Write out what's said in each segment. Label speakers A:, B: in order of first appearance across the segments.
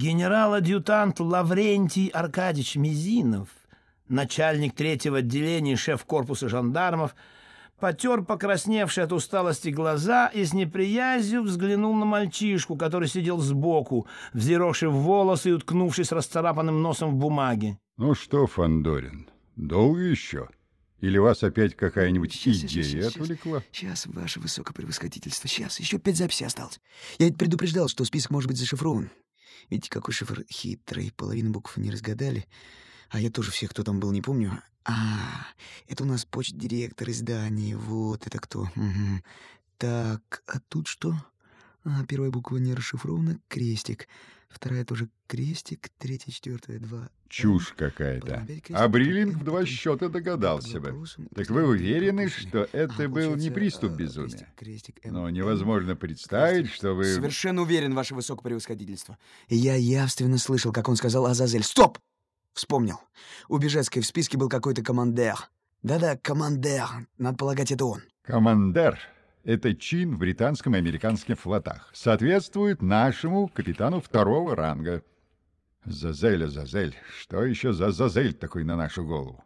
A: Генерал-адъютант Лаврентий Аркадьевич Мизинов, начальник третьего отделения шеф корпуса жандармов, потер покрасневшие от усталости глаза и с неприязнью взглянул на мальчишку, который сидел сбоку, взъерошив волосы и уткнувшись расцарапанным носом в бумаге.
B: Ну что, Фандорин, долго еще? Или вас опять какая-нибудь идея сейчас, сейчас, отвлекла?
C: Сейчас, ваше высокопревосходительство, сейчас. Еще пять записей осталось. Я ведь предупреждал, что список может быть зашифрован. Видите, какой шифр хитрый, половину букв не разгадали. А я тоже всех, кто там был, не помню. А, это у нас почт-директор издания. Вот это кто. Угу. Так, а тут что? А, первая буква не расшифрована, крестик. Вторая тоже крестик, третья, четвертая, два.
B: Чушь какая-то. А Бриллинг в два счета догадался бы. Так вы уверены, что это был не приступ безумия? Но невозможно представить, что вы...
C: Совершенно уверен, ваше высокопревосходительство. Я явственно слышал, как он сказал Азазель. Стоп! Вспомнил. У Бежецкой в списке был какой-то командер. Да-да, командер. Надо полагать, это он.
B: Командер — это чин в британском и американском флотах. Соответствует нашему капитану второго ранга. Зазель, Зазель. Что еще за Зазель такой на нашу голову?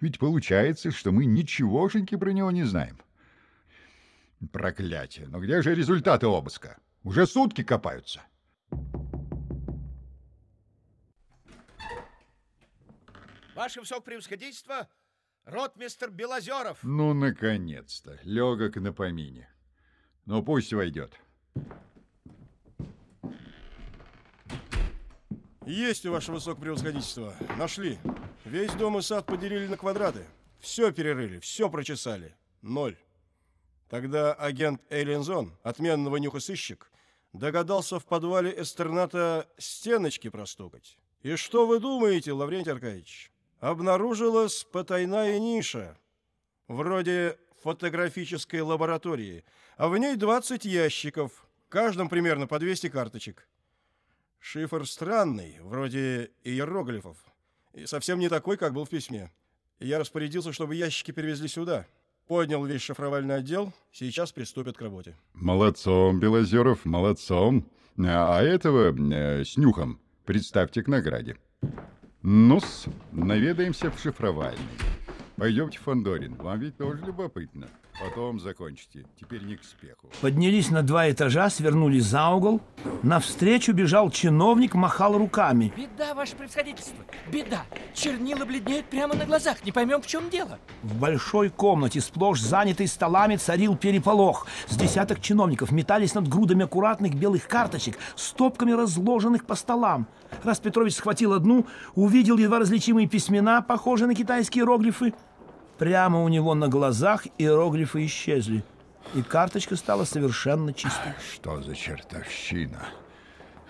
B: Ведь получается, что мы ничегошеньки про него не знаем. Проклятие. Но где же результаты обыска? Уже сутки копаются.
D: Ваше высокопревосходительство, ротмистер Белозеров.
B: Ну, наконец-то. Легок на помине. Ну, пусть войдет.
E: Есть у ваше высокопревосходительство. Нашли. Весь дом и сад поделили на квадраты. Все перерыли, все прочесали. Ноль. Тогда агент Эйлинзон, отменного нюха сыщик, догадался в подвале Эстерната стеночки простукать. И что вы думаете, Лаврентий Аркадьевич? Обнаружилась потайная ниша, вроде фотографической лаборатории, а в ней 20 ящиков, каждом примерно по 200 карточек. Шифр странный, вроде иероглифов, и совсем не такой, как был в письме. я распорядился, чтобы ящики перевезли сюда. Поднял весь шифровальный отдел, сейчас приступят к работе.
B: Молодцом, Белозеров, молодцом. А этого э, с нюхом представьте к награде. Ну-с, наведаемся в шифровальный. Пойдемте, Фандорин, вам ведь тоже любопытно. Потом закончите. Теперь не к спеху.
A: Поднялись на два этажа, свернули за угол. Навстречу бежал чиновник, махал руками.
F: Беда, ваше превосходительство, беда. Чернила бледнеют прямо на глазах. Не поймем, в чем дело.
A: В большой комнате, сплошь занятой столами, царил переполох. С десяток чиновников метались над грудами аккуратных белых карточек, стопками разложенных по столам. Раз Петрович схватил одну, увидел едва различимые письмена, похожие на китайские иероглифы, Прямо у него на глазах иероглифы исчезли, и карточка стала совершенно чистой.
B: Что за чертовщина?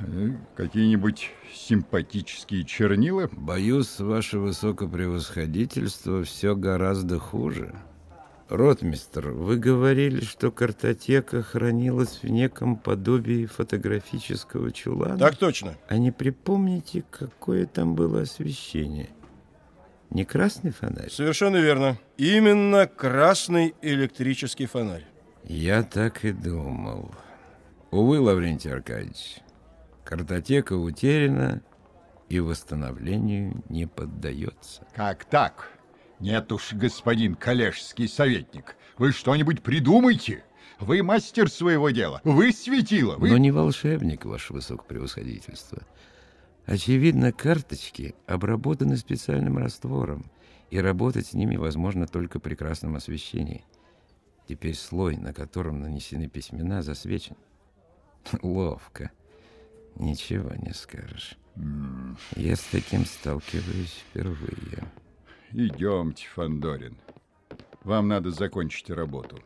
B: Э, какие-нибудь симпатические чернила?
G: Боюсь, ваше высокопревосходительство все гораздо хуже. Ротмистр, вы говорили, что картотека хранилась в неком подобии фотографического чулана?
E: Так точно.
G: А не припомните, какое там было освещение? Не красный фонарь?
E: Совершенно верно. Именно красный электрический фонарь.
G: Я так и думал. Увы, Лаврентий Аркадьевич, картотека утеряна и восстановлению не поддается.
B: Как так? Нет уж, господин коллежский советник, вы что-нибудь придумайте. Вы мастер своего дела, вы светило. Вы...
G: Но не волшебник, ваше высокопревосходительство. Очевидно, карточки обработаны специальным раствором, и работать с ними возможно только при красном освещении. Теперь слой, на котором нанесены письмена, засвечен. Ловко. Ничего не скажешь. Я с таким сталкиваюсь впервые.
B: Идемте, Фандорин. Вам надо закончить работу.